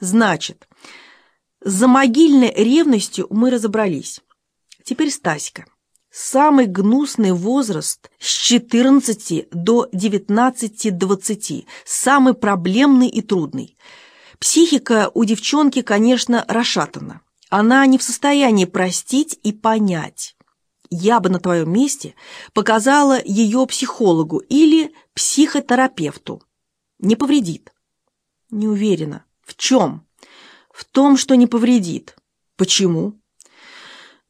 Значит, с замогильной ревностью мы разобрались. Теперь Стаська. Самый гнусный возраст с 14 до 19-20, самый проблемный и трудный. Психика у девчонки, конечно, расшатана. Она не в состоянии простить и понять. Я бы на твоем месте показала ее психологу или психотерапевту. Не повредит. Не уверена. В чем? В том, что не повредит. Почему?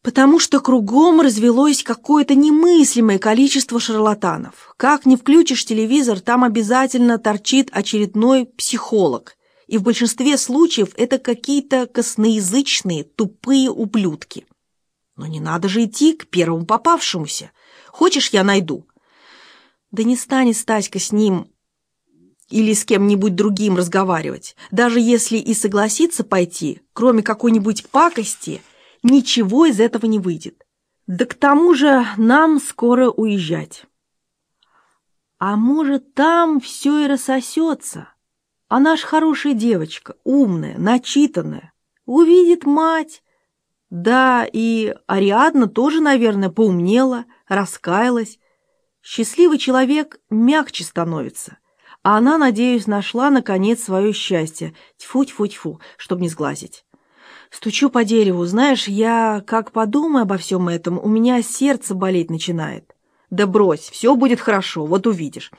Потому что кругом развелось какое-то немыслимое количество шарлатанов. Как не включишь телевизор, там обязательно торчит очередной психолог. И в большинстве случаев это какие-то косноязычные, тупые ублюдки. Но не надо же идти к первому попавшемуся. Хочешь, я найду? Да не станет Стаська с ним или с кем-нибудь другим разговаривать. Даже если и согласится пойти, кроме какой-нибудь пакости, ничего из этого не выйдет. Да к тому же нам скоро уезжать. А может, там все и рассосется? Она ж хорошая девочка, умная, начитанная. Увидит мать, да, и Ариадна тоже, наверное, поумнела, раскаялась. Счастливый человек мягче становится. А она, надеюсь, нашла, наконец, свое счастье. Тьфу-тьфу-тьфу, чтобы не сглазить. Стучу по дереву. Знаешь, я, как подумаю обо всем этом, у меня сердце болеть начинает. Да брось, все будет хорошо, вот увидишь.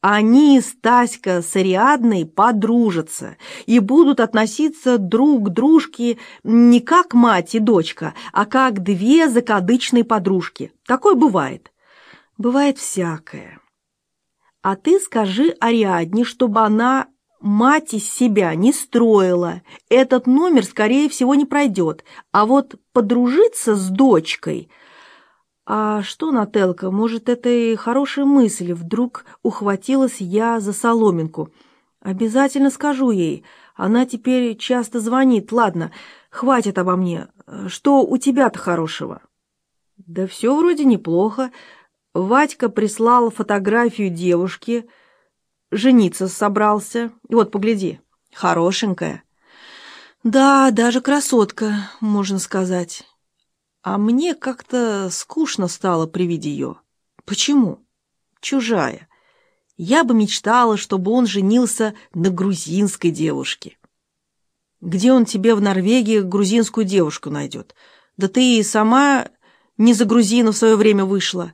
Они, Стаська с Ариадной, подружатся и будут относиться друг к дружке не как мать и дочка, а как две закадычные подружки. Такое бывает. Бывает всякое. А ты скажи Ариадне, чтобы она мать из себя не строила. Этот номер, скорее всего, не пройдет. А вот подружиться с дочкой – «А что, Нателка, может, это и хорошая мысль?» Вдруг ухватилась я за соломинку. «Обязательно скажу ей. Она теперь часто звонит. Ладно, хватит обо мне. Что у тебя-то хорошего?» «Да все вроде неплохо. Вадька прислал фотографию девушки. Жениться собрался. Вот, погляди. Хорошенькая». «Да, даже красотка, можно сказать». А мне как-то скучно стало при виде ее. Почему? Чужая. Я бы мечтала, чтобы он женился на грузинской девушке. Где он тебе в Норвегии грузинскую девушку найдет? Да ты и сама не за грузина в свое время вышла.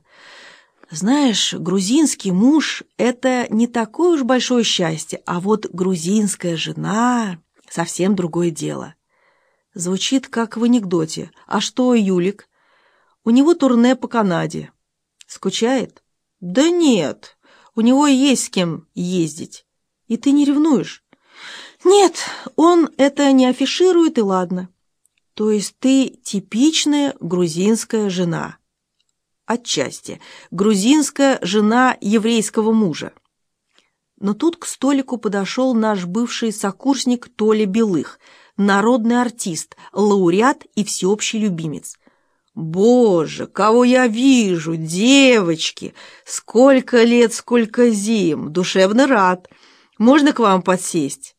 Знаешь, грузинский муж — это не такое уж большое счастье, а вот грузинская жена — совсем другое дело. Звучит как в анекдоте. А что Юлик? У него турне по Канаде. Скучает? Да нет, у него есть с кем ездить. И ты не ревнуешь? Нет, он это не афиширует, и ладно. То есть ты типичная грузинская жена. Отчасти. Грузинская жена еврейского мужа. Но тут к столику подошел наш бывший сокурсник Толя Белых – народный артист, лауреат и всеобщий любимец. Боже, кого я вижу, девочки! Сколько лет, сколько зим! Душевно рад. Можно к вам подсесть?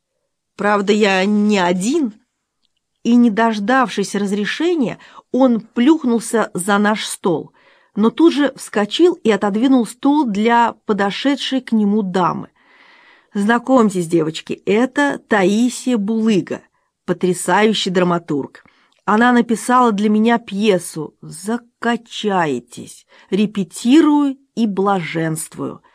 Правда, я не один. И, не дождавшись разрешения, он плюхнулся за наш стол, но тут же вскочил и отодвинул стул для подошедшей к нему дамы. Знакомьтесь, девочки, это Таисия Булыга потрясающий драматург. Она написала для меня пьесу «Закачаетесь», репетирую и блаженствую –